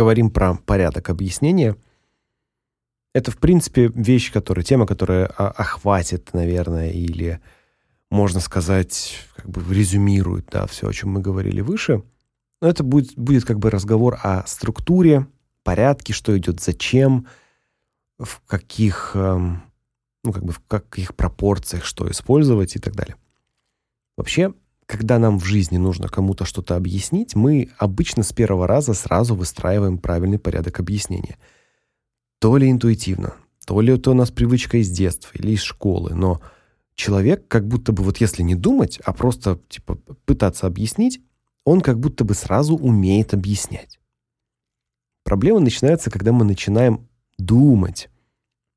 поговорим про порядок объяснения. Это, в принципе, вещь, которая тема, которая охватит, наверное, или можно сказать, как бы резюмирует, да, все, о чем мы говорили выше. Но это будет будет как бы разговор о структуре, порядке, что идет зачем, в каких, эм, ну, как бы в каких пропорциях что использовать и так далее. Вообще, когда нам в жизни нужно кому-то что-то объяснить, мы обычно с первого раза сразу выстраиваем правильный порядок объяснения. То ли интуитивно, то ли это у нас привычка из детства или из школы, но человек как будто бы вот если не думать, а просто типа пытаться объяснить, он как будто бы сразу умеет объяснять. Проблема начинается, когда мы начинаем думать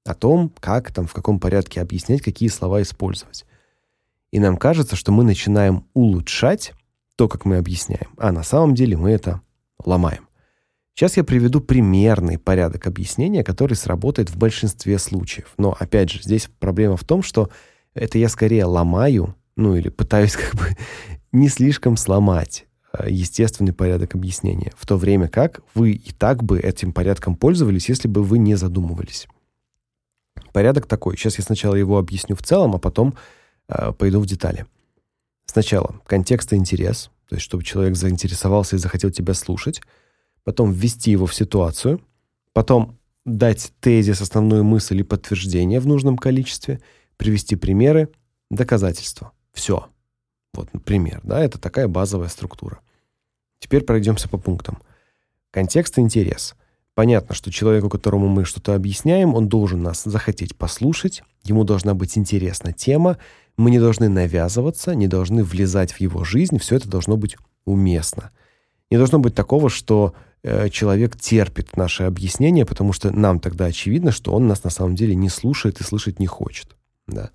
о том, как там в каком порядке объяснять, какие слова использовать. И нам кажется, что мы начинаем улучшать то, как мы объясняем, а на самом деле мы это ломаем. Сейчас я приведу примерный порядок объяснения, который сработает в большинстве случаев. Но опять же, здесь проблема в том, что это я скорее ломаю, ну или пытаюсь как бы не слишком сломать э, естественный порядок объяснения, в то время как вы и так бы этим порядком пользовались, если бы вы не задумывались. Порядок такой. Сейчас я сначала его объясню в целом, а потом пойду в детали. Сначала контекст и интерес, то есть чтобы человек заинтересовался и захотел тебя слушать, потом ввести его в ситуацию, потом дать тезис, основную мысль и подтверждение в нужном количестве – привести примеры, доказательства. Все. Вот пример, да, это такая базовая структура. Теперь пройдемся по пунктам. Контекст и интерес. Понятно, что человеку, которому мы что-то объясняем, он должен нас захотеть послушать, ему должна быть интересна тема, мы не должны навязываться, не должны влезать в его жизнь, все это должно быть уместно. Не должно быть такого, что э, человек терпит наше объяснение, потому что нам тогда очевидно, что он нас на самом деле не слушает и слышать не хочет. Да.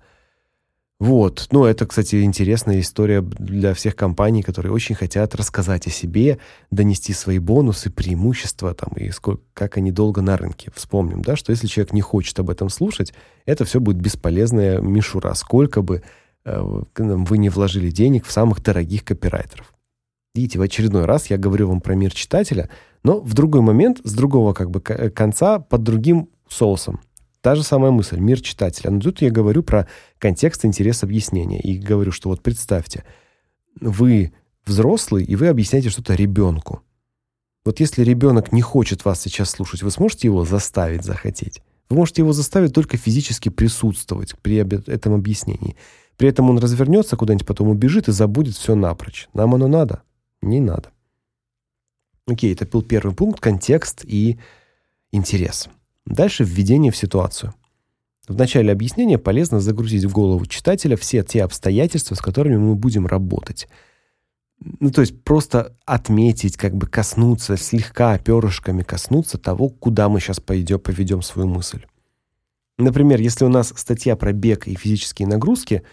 Вот. Ну, это, кстати, интересная история для всех компаний, которые очень хотят рассказать о себе, донести свои бонусы, преимущества там и сколько как они долго на рынке. Вспомним, да, что если человек не хочет об этом слушать, это все будет бесполезная мишура, сколько бы э, вы не вложили денег в самых дорогих копирайтеров. Видите, в очередной раз я говорю вам про мир читателя, но в другой момент, с другого как бы конца, под другим соусом. Та же самая мысль мир читателя. Но тут я говорю про контекст, интерес, объяснения и говорю, что вот представьте, вы взрослый, и вы объясняете что-то ребенку. Вот если ребенок не хочет вас сейчас слушать, вы сможете его заставить захотеть? Вы можете его заставить только физически присутствовать при этом объяснении. При этом он развернется куда-нибудь, потом убежит и забудет все напрочь. Нам оно надо? Не надо. Окей, это был первый пункт контекст и интерес. Дальше введение в ситуацию. В начале объяснения полезно загрузить в голову читателя все те обстоятельства, с которыми мы будем работать. Ну, то есть просто отметить, как бы коснуться, слегка перышками коснуться того, куда мы сейчас пойдем, поведем свою мысль. Например, если у нас статья про бег и физические нагрузки,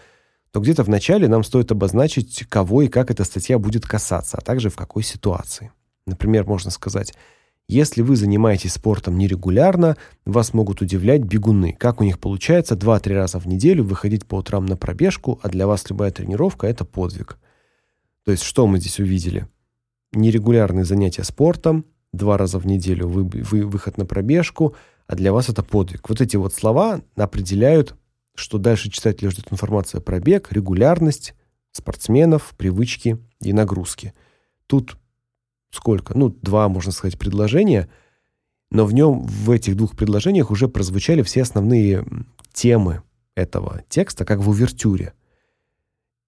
то где-то в начале нам стоит обозначить, кого и как эта статья будет касаться, а также в какой ситуации. Например, можно сказать: если вы занимаетесь спортом нерегулярно, вас могут удивлять бегуны. Как у них получается 2-3 раза в неделю выходить по утрам на пробежку, а для вас любая тренировка это подвиг. То есть что мы здесь увидели? Нерегулярные занятия спортом, два раза в неделю вы, вы выход на пробежку, а для вас это подвиг. Вот эти вот слова определяют, что дальше читателя ждет информация про бег, регулярность спортсменов, привычки и нагрузки. Тут сколько? Ну, два, можно сказать, предложения, но в нем в этих двух предложениях уже прозвучали все основные темы этого текста, как в увертюре.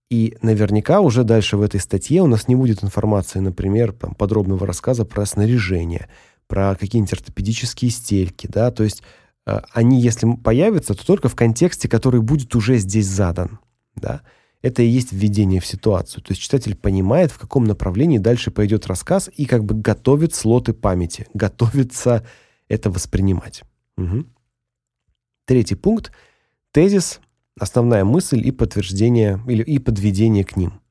И наверняка уже дальше в этой статье у нас не будет информации, например, там подробного рассказа про снаряжение, про какие-нибудь ортопедические стельки, да, то есть э, они, если появятся, то только в контексте, который будет уже здесь задан, да. Это и есть введение в ситуацию. То есть читатель понимает, в каком направлении дальше пойдет рассказ и как бы готовит слоты памяти, готовится это воспринимать. Угу. Третий пункт тезис, основная мысль и подтверждение или и подведение к ним.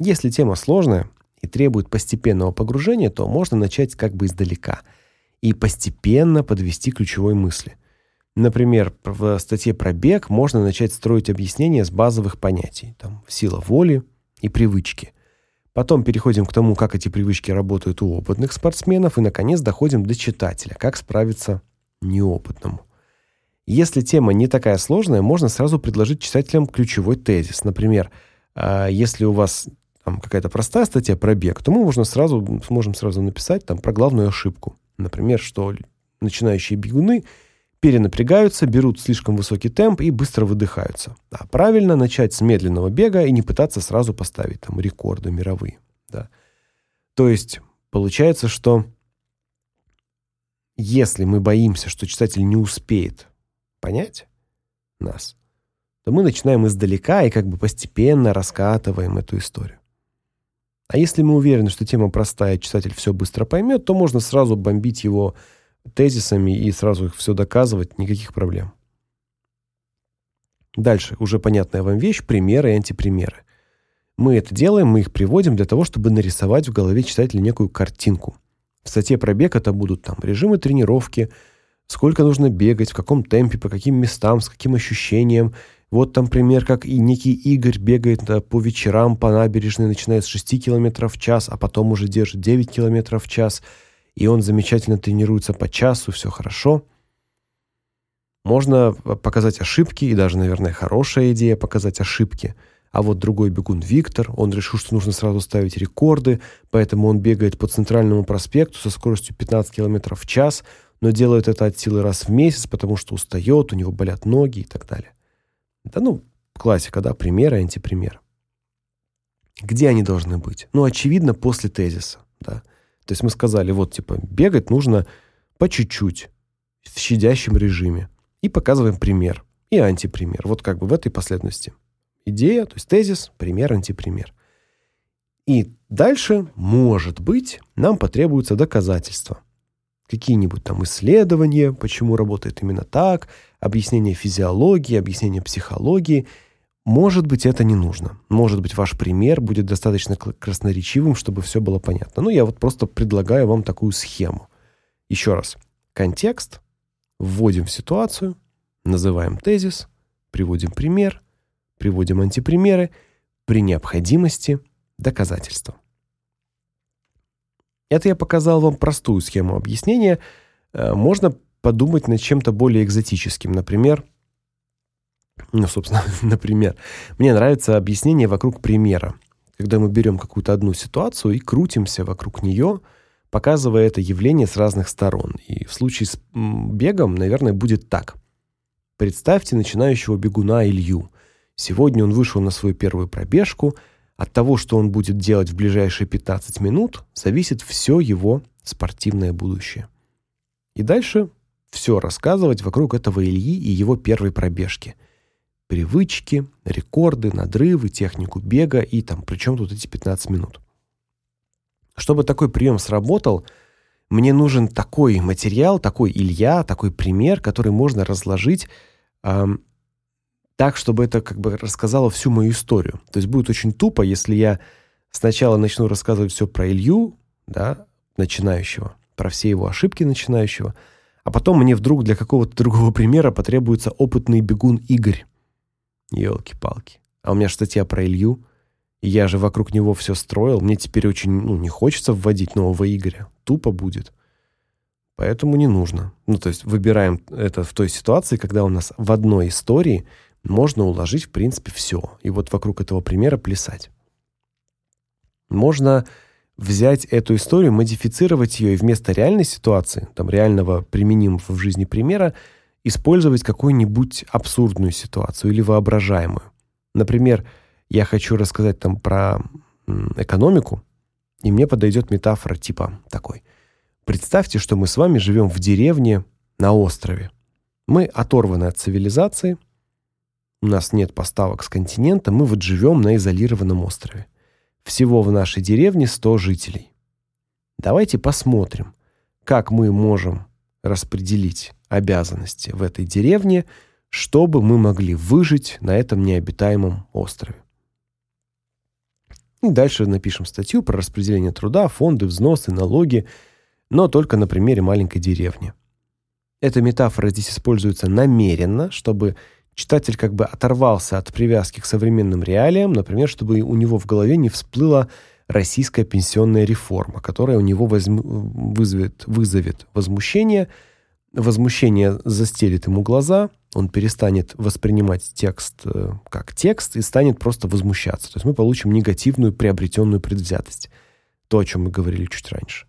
Если тема сложная и требует постепенного погружения, то можно начать как бы издалека и постепенно подвести ключевой мысли. Например, в статье про бег можно начать строить объяснение с базовых понятий, там сила воли и привычки. Потом переходим к тому, как эти привычки работают у опытных спортсменов, и наконец доходим до читателя, как справиться неопытному. Если тема не такая сложная, можно сразу предложить читателям ключевой тезис. Например, а, если у вас там какая-то простая статья про бег, то мы можно сразу сможем сразу написать там про главную ошибку. Например, что начинающие бегуны перенапрягаются, берут слишком высокий темп и быстро выдыхаются. А правильно начать с медленного бега и не пытаться сразу поставить там рекорды мировые, да. То есть получается, что если мы боимся, что читатель не успеет понять нас, то мы начинаем издалека и как бы постепенно раскатываем эту историю. А если мы уверены, что тема простая, читатель все быстро поймет, то можно сразу бомбить его тезисами и сразу их все доказывать, никаких проблем. Дальше, уже понятная вам вещь, примеры и антипримеры. Мы это делаем, мы их приводим для того, чтобы нарисовать в голове читателя некую картинку. В статье про бег это будут там режимы тренировки, сколько нужно бегать, в каком темпе, по каким местам, с каким ощущением. Вот там пример, как и некий Игорь бегает по вечерам по набережной, начиная с 6 км в час, а потом уже держит 9 км в час – и он замечательно тренируется по часу, все хорошо. Можно показать ошибки, и даже, наверное, хорошая идея показать ошибки. А вот другой бегун Виктор, он решил, что нужно сразу ставить рекорды, поэтому он бегает по центральному проспекту со скоростью 15 км в час, но делает это от силы раз в месяц, потому что устает, у него болят ноги и так далее. Да ну, классика, да, пример и антипример. Где они должны быть? Ну, очевидно, после тезиса, да. То есть мы сказали, вот типа бегать нужно по чуть-чуть в щадящем режиме. И показываем пример и антипример. Вот как бы в этой последовательности. Идея, то есть тезис, пример, антипример. И дальше, может быть, нам потребуются доказательства. Какие-нибудь там исследования, почему работает именно так, объяснение физиологии, объяснение психологии – может быть, это не нужно. Может быть, ваш пример будет достаточно красноречивым, чтобы все было понятно. Ну, я вот просто предлагаю вам такую схему. Еще раз. Контекст, вводим в ситуацию, называем тезис, приводим пример, приводим антипримеры, при необходимости доказательства. Это я показал вам простую схему объяснения. Э, можно подумать над чем-то более экзотическим, например, ну, собственно, например, мне нравится объяснение вокруг примера. Когда мы берем какую-то одну ситуацию и крутимся вокруг нее, показывая это явление с разных сторон. И в случае с бегом, наверное, будет так. Представьте начинающего бегуна Илью. Сегодня он вышел на свою первую пробежку. От того, что он будет делать в ближайшие 15 минут, зависит все его спортивное будущее. И дальше все рассказывать вокруг этого Ильи и его первой пробежки – привычки, рекорды, надрывы, технику бега и там, причем тут эти 15 минут. Чтобы такой прием сработал, мне нужен такой материал, такой Илья, такой пример, который можно разложить э, так, чтобы это как бы рассказало всю мою историю. То есть будет очень тупо, если я сначала начну рассказывать все про Илью, да, начинающего, про все его ошибки начинающего, а потом мне вдруг для какого-то другого примера потребуется опытный бегун Игорь. Ёлки-палки. А у меня статья про Илью, и я же вокруг него все строил. Мне теперь очень, ну, не хочется вводить нового Игоря. Тупо будет. Поэтому не нужно. Ну, то есть выбираем это в той ситуации, когда у нас в одной истории можно уложить, в принципе, все. И вот вокруг этого примера плясать. Можно взять эту историю, модифицировать ее и вместо реальной ситуации, там реального применимого в жизни примера, использовать какую-нибудь абсурдную ситуацию или воображаемую. Например, я хочу рассказать там про экономику, и мне подойдет метафора типа такой: Представьте, что мы с вами живем в деревне на острове. Мы оторваны от цивилизации. У нас нет поставок с континента, мы вот живем на изолированном острове. Всего в нашей деревне 100 жителей. Давайте посмотрим, как мы можем распределить обязанности в этой деревне, чтобы мы могли выжить на этом необитаемом острове. И дальше напишем статью про распределение труда, фонды, взносы, налоги, но только на примере маленькой деревни. Эта метафора здесь используется намеренно, чтобы читатель как бы оторвался от привязки к современным реалиям, например, чтобы у него в голове не всплыло российская пенсионная реформа, которая у него возьм... вызовет вызовет возмущение. Возмущение застелит ему глаза, он перестанет воспринимать текст э, как текст и станет просто возмущаться. То есть мы получим негативную приобретенную предвзятость. То, о чем мы говорили чуть раньше.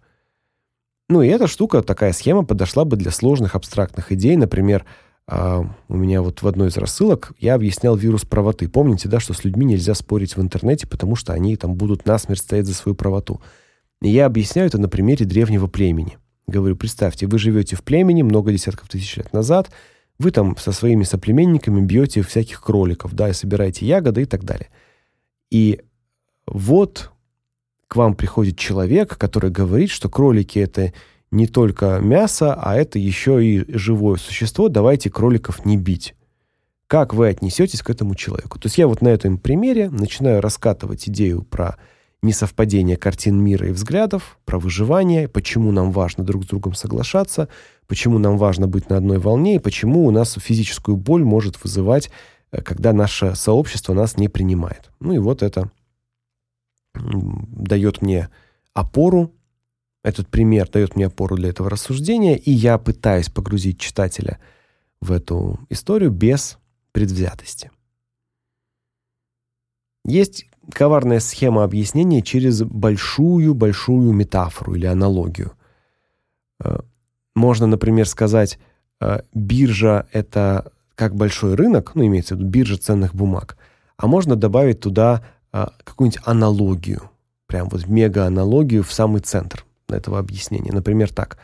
Ну и эта штука, такая схема подошла бы для сложных абстрактных идей, например, а, у меня вот в одной из рассылок я объяснял вирус правоты. Помните, да, что с людьми нельзя спорить в интернете, потому что они там будут насмерть стоять за свою правоту. И я объясняю это на примере древнего племени. Говорю, представьте, вы живете в племени много десятков тысяч лет назад, вы там со своими соплеменниками бьете всяких кроликов, да, и собираете ягоды и так далее. И вот к вам приходит человек, который говорит, что кролики это не только мясо, а это еще и живое существо, давайте кроликов не бить. Как вы отнесетесь к этому человеку? То есть я вот на этом примере начинаю раскатывать идею про несовпадение картин мира и взглядов, про выживание, почему нам важно друг с другом соглашаться, почему нам важно быть на одной волне и почему у нас физическую боль может вызывать, э, когда наше сообщество нас не принимает. Ну и вот это дает мне опору этот пример дает мне опору для этого рассуждения, и я пытаюсь погрузить читателя в эту историю без предвзятости. Есть коварная схема объяснения через большую-большую метафору или аналогию. Э, можно, например, сказать, э, биржа это как большой рынок, ну имеется в виду биржа ценных бумаг. А можно добавить туда э, какую-нибудь аналогию, прям вот мега-аналогию в самый центр этого объяснения. Например, так: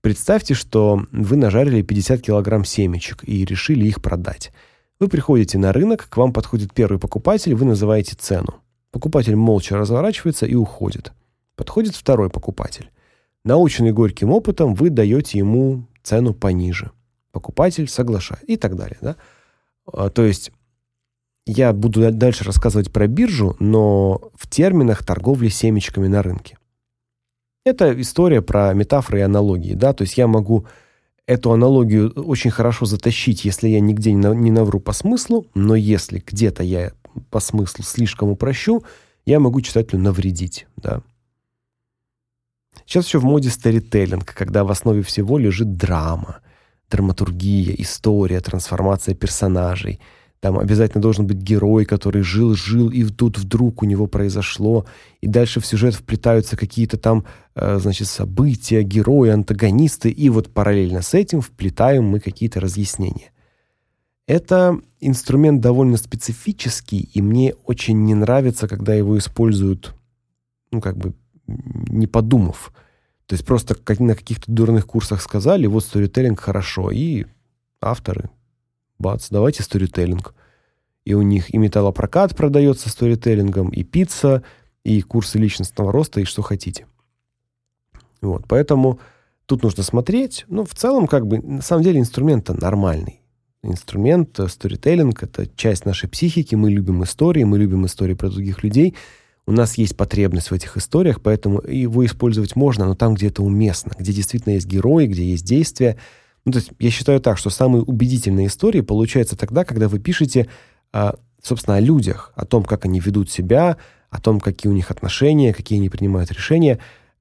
Представьте, что вы нажарили 50 килограмм семечек и решили их продать. Вы приходите на рынок, к вам подходит первый покупатель, вы называете цену. Покупатель молча разворачивается и уходит. Подходит второй покупатель. Наученный горьким опытом, вы даете ему цену пониже. Покупатель соглашается и так далее, да? А, то есть я буду дальше рассказывать про биржу, но в терминах торговли семечками на рынке. Это история про метафоры и аналогии, да, то есть я могу эту аналогию очень хорошо затащить, если я нигде не навру по смыслу, но если где-то я по смыслу слишком упрощу, я могу читателю навредить, да. Сейчас еще в моде сторителлинг, когда в основе всего лежит драма, драматургия, история, трансформация персонажей – там обязательно должен быть герой, который жил-жил, и тут вдруг у него произошло, и дальше в сюжет вплетаются какие-то там, э, значит, события, герои, антагонисты, и вот параллельно с этим вплетаем мы какие-то разъяснения. Это инструмент довольно специфический, и мне очень не нравится, когда его используют, ну, как бы не подумав. То есть просто как на каких-то дурных курсах сказали, вот сторителлинг хорошо, и авторы бац, давайте сторителлинг. И у них и металлопрокат продается сторителлингом, и пицца, и курсы личностного роста, и что хотите. Вот, поэтому тут нужно смотреть. Но в целом, как бы, на самом деле инструмент нормальный. Инструмент э, сторителлинг это часть нашей психики. Мы любим истории, мы любим истории про других людей. У нас есть потребность в этих историях, поэтому его использовать можно, но там, где это уместно, где действительно есть герои, где есть действия, ну, то есть я считаю так, что самые убедительные истории получаются тогда, когда вы пишете, а, собственно, о людях, о том, как они ведут себя, о том, какие у них отношения, какие они принимают решения.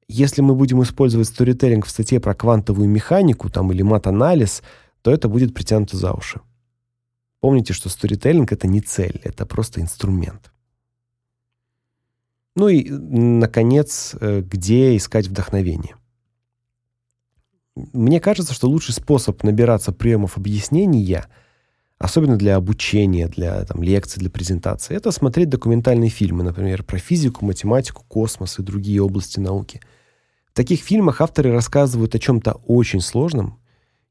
Если мы будем использовать сторителлинг в статье про квантовую механику там или мат-анализ, то это будет притянуто за уши. Помните, что сторителлинг это не цель, это просто инструмент. Ну и наконец, э, где искать вдохновение? Мне кажется, что лучший способ набираться приемов объяснения, особенно для обучения, для там лекций, для презентаций, это смотреть документальные фильмы, например, про физику, математику, космос и другие области науки. В таких фильмах авторы рассказывают о чем то очень сложном,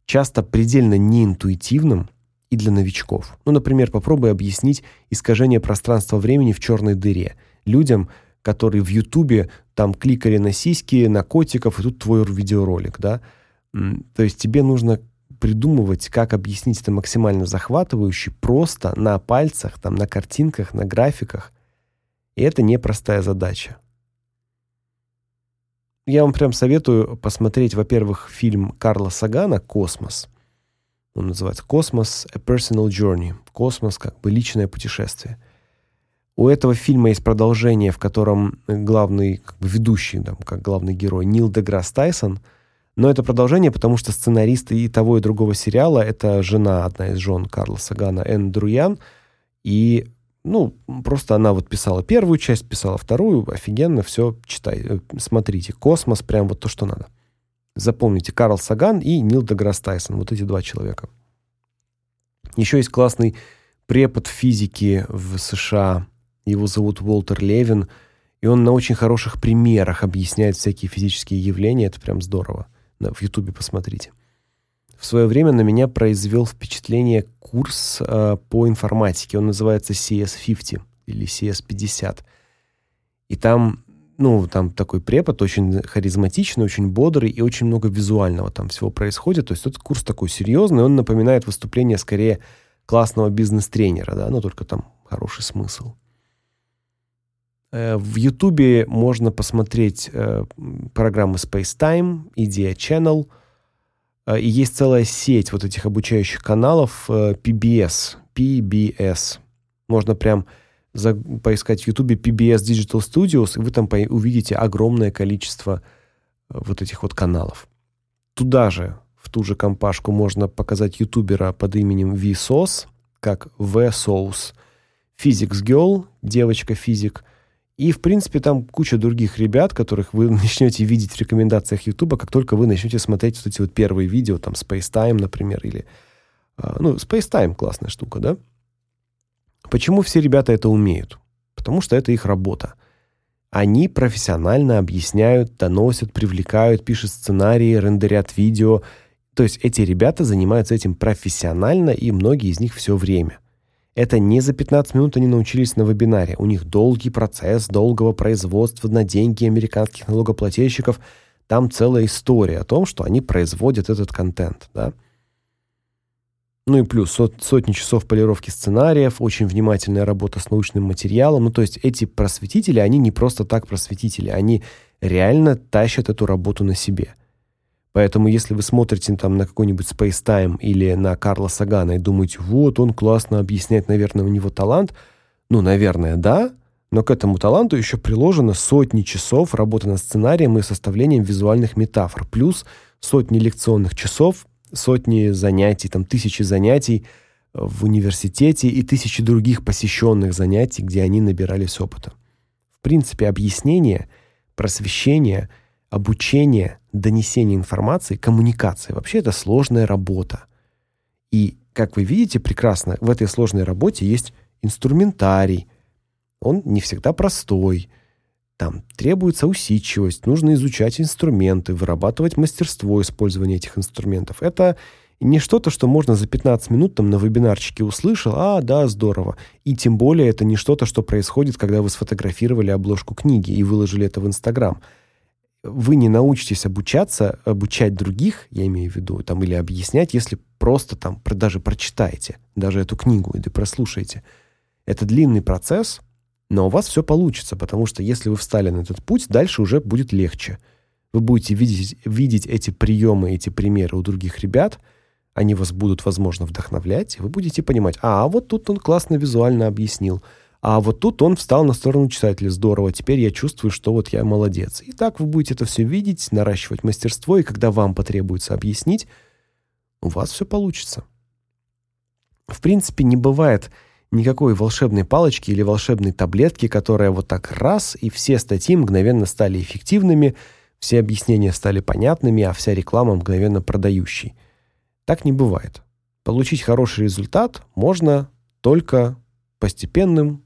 часто предельно неинтуитивном и для новичков. Ну, например, попробуй объяснить искажение пространства-времени в черной дыре людям, которые в Ютубе там кликали на сиськи, на котиков, и тут твой видеоролик, да? То есть тебе нужно придумывать, как объяснить это максимально захватывающе, просто на пальцах, там на картинках, на графиках. И это непростая задача. Я вам прям советую посмотреть, во-первых, фильм Карла Сагана Космос. Он называется Космос: A Personal Journey. Космос как бы личное путешествие. У этого фильма есть продолжение, в котором главный, как бы ведущий, там, как главный герой Нил Деграсс Тайсон. Но это продолжение, потому что сценаристы и того, и другого сериала это жена, одна из жен Карла Сагана, Энн Друян. И, ну, просто она вот писала первую часть, писала вторую. Офигенно, все читай, э, смотрите. Космос, прям вот то, что надо. Запомните, Карл Саган и Нил Деграсс Тайсон. Вот эти два человека. Еще есть классный препод физики в США его зовут Уолтер Левин, и он на очень хороших примерах объясняет всякие физические явления, это прям здорово. В Ютубе посмотрите. В свое время на меня произвел впечатление курс э, по информатике. Он называется CS50 или CS50. И там, ну, там такой препод очень харизматичный, очень бодрый и очень много визуального там всего происходит. То есть этот курс такой серьезный, он напоминает выступление скорее классного бизнес-тренера, да, но только там хороший смысл. Э, в Ютубе можно посмотреть э, программы Space Time, Idea Channel, и есть целая сеть вот этих обучающих каналов PBS, PBS. Можно прям за, поискать в Ютубе PBS Digital Studios, и вы там увидите огромное количество вот этих вот каналов. Туда же, в ту же компашку можно показать ютубера под именем Vsauce, как V-Sauce, Physics Girl, девочка-физик, и, в принципе, там куча других ребят, которых вы начнете видеть в рекомендациях YouTube, как только вы начнете смотреть вот эти вот первые видео, там, Space Time, например, или... А, ну, Space Time классная штука, да? Почему все ребята это умеют? Потому что это их работа. Они профессионально объясняют, доносят, привлекают, пишут сценарии, рендерят видео. То есть эти ребята занимаются этим профессионально, и многие из них все время. Это не за 15 минут они научились на вебинаре. У них долгий процесс долгого производства на деньги американских налогоплательщиков. Там целая история о том, что они производят этот контент, да? Ну и плюс сот, сотни часов полировки сценариев, очень внимательная работа с научным материалом. Ну то есть эти просветители, они не просто так просветители, они реально тащат эту работу на себе. Поэтому если вы смотрите там на какой-нибудь Space Time или на Карла Сагана и думаете: "Вот он классно объясняет, наверное, у него талант". Ну, наверное, да, но к этому таланту еще приложено сотни часов работы над сценарием и составлением визуальных метафор, плюс сотни лекционных часов, сотни занятий, там тысячи занятий в университете и тысячи других посещенных занятий, где они набирались опыта. В принципе, объяснение, просвещение — обучение, донесение информации, коммуникация. Вообще это сложная работа. И, как вы видите прекрасно, в этой сложной работе есть инструментарий. Он не всегда простой. Там требуется усидчивость, нужно изучать инструменты, вырабатывать мастерство использования этих инструментов. Это не что-то, что можно за 15 минут там на вебинарчике услышал, а, да, здорово. И тем более это не что-то, что происходит, когда вы сфотографировали обложку книги и выложили это в Инстаграм вы не научитесь обучаться, обучать других, я имею в виду, там или объяснять, если просто там даже прочитаете, даже эту книгу или прослушаете. Это длинный процесс, но у вас все получится, потому что если вы встали на этот путь, дальше уже будет легче. Вы будете видеть видеть эти приемы, эти примеры у других ребят, они вас будут, возможно, вдохновлять, и вы будете понимать: "А, вот тут он классно визуально объяснил". А вот тут он встал на сторону читателя. Здорово. Теперь я чувствую, что вот я молодец. И так вы будете это все видеть, наращивать мастерство, и когда вам потребуется объяснить, у вас все получится. В принципе, не бывает никакой волшебной палочки или волшебной таблетки, которая вот так раз и все статьи мгновенно стали эффективными, все объяснения стали понятными, а вся реклама мгновенно продающей. Так не бывает. Получить хороший результат можно только постепенным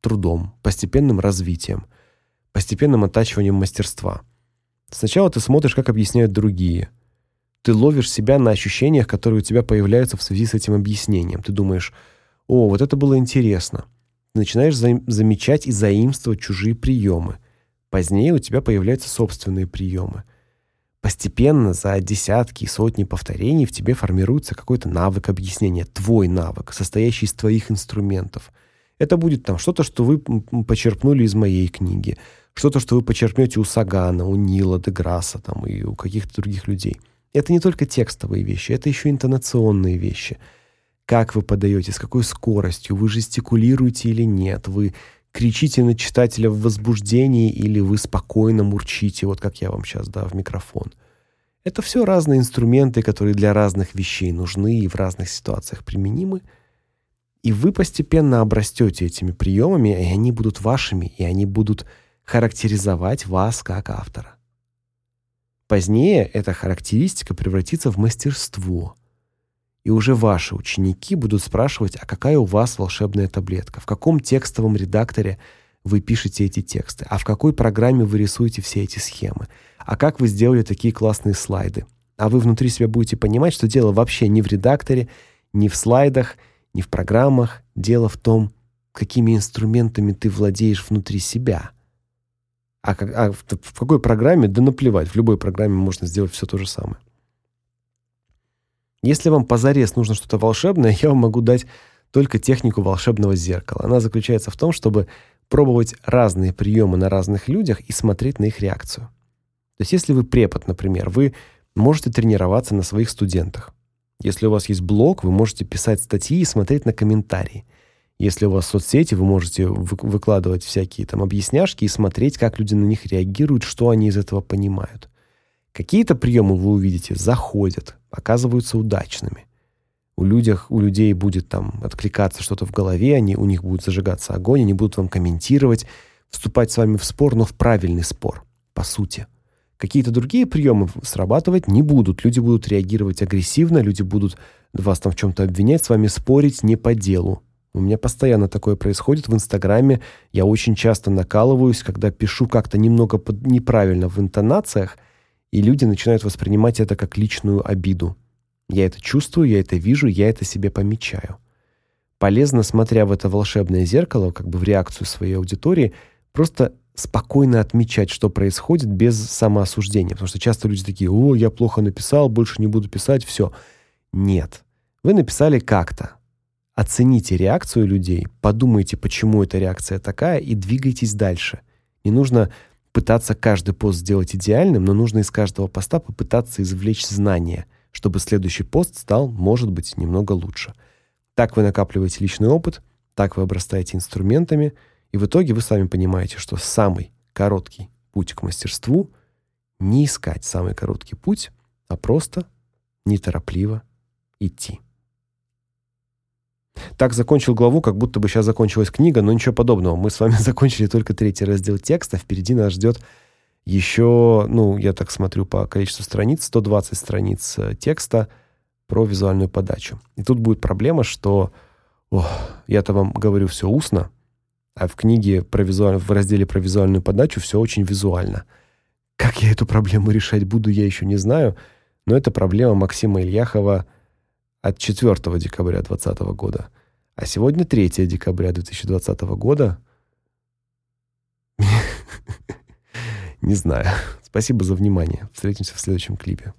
трудом, постепенным развитием, постепенным оттачиванием мастерства. Сначала ты смотришь, как объясняют другие. Ты ловишь себя на ощущениях, которые у тебя появляются в связи с этим объяснением. Ты думаешь: "О, вот это было интересно". Начинаешь за замечать и заимствовать чужие приемы. Позднее у тебя появляются собственные приемы. Постепенно за десятки и сотни повторений в тебе формируется какой-то навык объяснения, твой навык, состоящий из твоих инструментов – это будет там что-то, что вы почерпнули из моей книги, что-то, что вы почерпнете у Сагана, у Нила Деграсса там и у каких-то других людей. Это не только текстовые вещи, это еще интонационные вещи. как вы подаете, с какой скоростью, вы жестикулируете или нет, вы кричите на читателя в возбуждении или вы спокойно мурчите, вот как я вам сейчас, да, в микрофон. Это все разные инструменты, которые для разных вещей нужны и в разных ситуациях применимы. И вы постепенно обрастете этими приемами, и они будут вашими, и они будут характеризовать вас как автора. Позднее эта характеристика превратится в мастерство. И уже ваши ученики будут спрашивать: "А какая у вас волшебная таблетка? В каком текстовом редакторе вы пишете эти тексты? А в какой программе вы рисуете все эти схемы? А как вы сделали такие классные слайды?" А вы внутри себя будете понимать, что дело вообще не в редакторе, не в слайдах, не в программах, дело в том, какими инструментами ты владеешь внутри себя. А, как, а в, в какой программе? Да наплевать, в любой программе можно сделать все то же самое. Если вам позарез нужно что-то волшебное, я вам могу дать только технику волшебного зеркала. Она заключается в том, чтобы пробовать разные приемы на разных людях и смотреть на их реакцию. То есть если вы препод, например, вы можете тренироваться на своих студентах. Если у вас есть блог, вы можете писать статьи и смотреть на комментарии. Если у вас соцсети, вы можете выкладывать всякие там объясняшки и смотреть, как люди на них реагируют, что они из этого понимают. Какие-то приемы вы увидите заходят, оказываются удачными. У людях, у людей будет там откликаться что-то в голове, они у них будет зажигаться огонь, они будут вам комментировать, вступать с вами в спор, но в правильный спор, по сути. Какие-то другие приемы срабатывать не будут. Люди будут реагировать агрессивно, люди будут вас там в чем то обвинять, с вами спорить не по делу. У меня постоянно такое происходит в Инстаграме. Я очень часто накалываюсь, когда пишу как-то немного под... неправильно в интонациях, и люди начинают воспринимать это как личную обиду. Я это чувствую, я это вижу, я это себе помечаю. Полезно, смотря в это волшебное зеркало, как бы в реакцию своей аудитории, просто спокойно отмечать, что происходит без самоосуждения, потому что часто люди такие: "О, я плохо написал, больше не буду писать, все". Нет. Вы написали как-то. Оцените реакцию людей, подумайте, почему эта реакция такая и двигайтесь дальше. Не нужно пытаться каждый пост сделать идеальным, но нужно из каждого поста попытаться извлечь знания, чтобы следующий пост стал, может быть, немного лучше. Так вы накапливаете личный опыт, так вы обрастаете инструментами, и в итоге вы сами понимаете, что самый короткий путь к мастерству не искать самый короткий путь, а просто неторопливо идти. Так закончил главу, как будто бы сейчас закончилась книга, но ничего подобного. Мы с вами закончили только третий раздел текста, впереди нас ждет еще, ну, я так смотрю по количеству страниц, 120 страниц э, текста про визуальную подачу. И тут будет проблема, что я-то вам говорю все устно, а в книге про визуаль... в разделе про визуальную подачу все очень визуально. Как я эту проблему решать буду, я еще не знаю, но это проблема Максима Ильяхова от 4 декабря 2020 года. А сегодня 3 декабря 2020 года. Не знаю. Спасибо за внимание. Встретимся в следующем клипе.